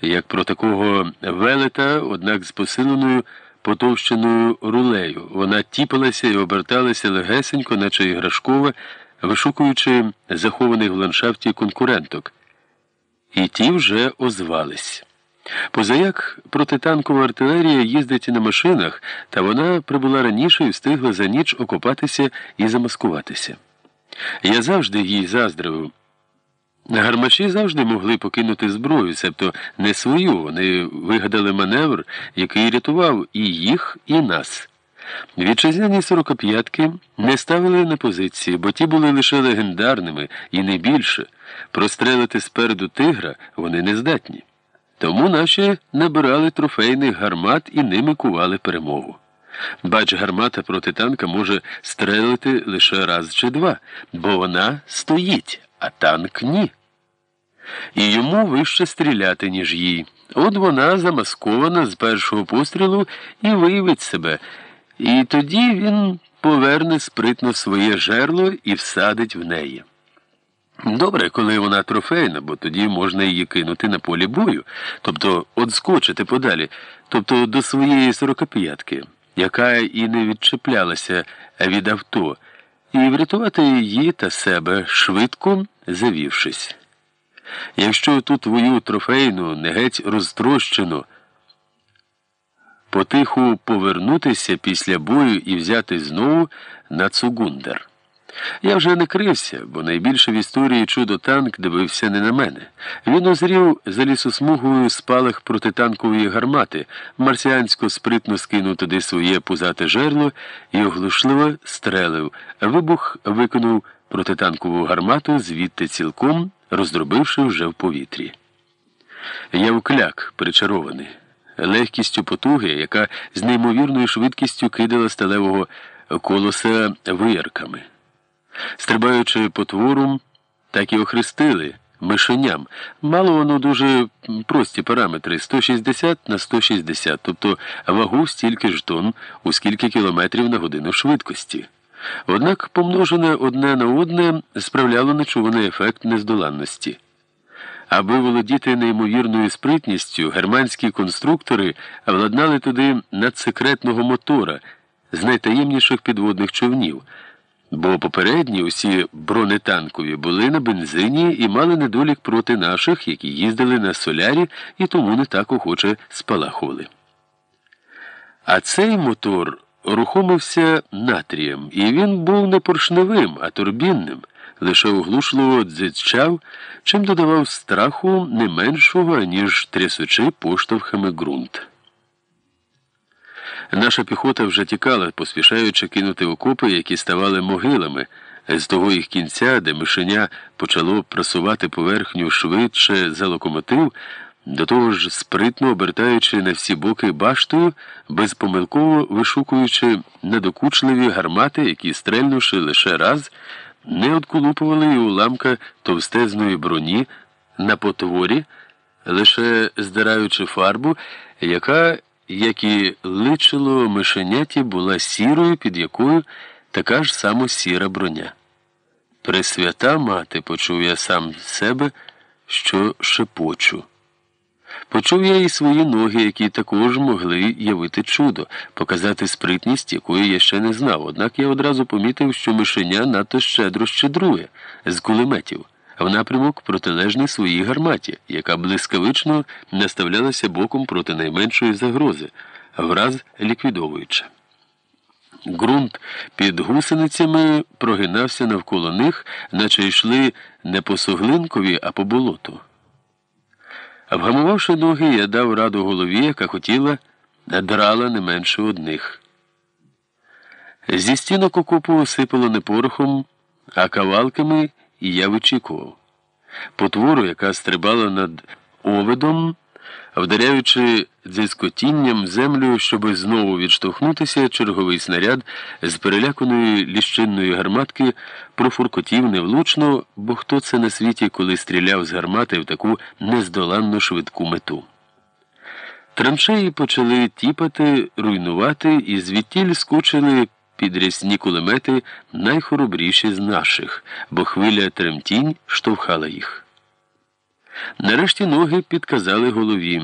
як про такого велета, однак з посиленою потовщеною рулею. Вона тіпалася і оберталася легесенько, наче іграшкова, вишукуючи захованих в ландшафті конкуренток. І ті вже озвались. Позаяк протитанкова артилерія їздить і на машинах, та вона прибула раніше і встигла за ніч окопатися і замаскуватися. Я завжди їй заздрив. Гармаші завжди могли покинути зброю, себто не свою. Вони вигадали маневр, який рятував і їх, і нас. Вітчизняні сорокоп'ятки не ставили на позиції, бо ті були лише легендарними і не більше. Прострелити спереду тигра вони не здатні. Тому наші набирали трофейних гармат і ними кували перемогу. Бач, гармата проти танка може стрелити лише раз чи два, бо вона стоїть, а танк ні. І йому вище стріляти, ніж їй. От вона замаскована з першого пострілу і виявить себе. І тоді він поверне спритно своє жерло і всадить в неї. Добре, коли вона трофейна, бо тоді можна її кинути на полі бою, тобто отскочити подалі, тобто до своєї сорокоп'ятки, яка і не відчеплялася від авто, і врятувати її та себе швидко завівшись. Якщо ту твою трофейну, не геть розтрощену, потиху повернутися після бою і взяти знову на Цугундер. Я вже не крився, бо найбільше в історії чудо танк дивився не на мене. Він озрів за лісосмугою спалах протитанкової гармати, марсіансько спритно скинув туди своє пузате жерло і оглушливо стрелив. Вибух виконув протитанкову гармату звідти цілком, роздробивши вже в повітрі. Я вкляк, причарований, легкістю потуги, яка з неймовірною швидкістю кидала сталевого колоса виярками. Стрибаючи потвором, так і охрестили мишеням. Мало воно дуже прості параметри 160 на 160, тобто вагу стільки ж тонн у скільки кілометрів на годину швидкості. Однак помножене одне на одне справляло нечуваний ефект нездоланності. Аби володіти неймовірною спритністю, германські конструктори владнали туди надсекретного мотора з найтаємніших підводних човнів, бо попередні усі бронетанкові були на бензині і мали недолік проти наших, які їздили на солярі і тому не так охоче спалахували. А цей мотор рухомився натрієм, і він був не поршневим, а турбінним, лише оглушливо дзичав, чим додавав страху не меншого, ніж трясучи поштовхами ґрунт. Наша піхота вже тікала, поспішаючи кинути окопи, які ставали могилами, з того їх кінця, де мишеня почало просувати поверхню швидше за локомотив. До того ж, спритно обертаючи на всі боки баштою, безпомилково вишукуючи недокучливі гармати, які, стрельнувши лише раз, не отколупували і уламка товстезної броні на потворі, лише здираючи фарбу, яка, як і личило мишеняті, була сірою, під якою така ж само сіра броня. Пресвята мати, почув я сам себе, що шепочу. Почув я і свої ноги, які також могли явити чудо, показати спритність, якої я ще не знав. Однак я одразу помітив, що мишеня надто щедро щедрує з кулеметів, в напрямок протилежний своїй гарматі, яка блискавично наставлялася боком проти найменшої загрози, враз ліквідовуючи. Ґрунт під гусеницями прогинався навколо них, наче йшли не по суглинкові, а по болоту. Вгамувавши ноги, я дав раду голові, яка хотіла, драла не менше одних. Зі стінок окопу сипало не порохом, а кавалками, і я вичікував. Потвору, яка стрибала над овидом, вдаряючи дзискотінням землю, щоб знову відштовхнутися, черговий снаряд з переляканої ліщинної гарматки профуркотів невлучно, бо хто це на світі, коли стріляв з гармати в таку нездоланно швидку мету. Траншеї почали тіпати, руйнувати і звідтіль скочили підрясні кулемети найхоробріші з наших, бо хвиля тремтінь штовхала їх. Нарешті ноги підказали голові.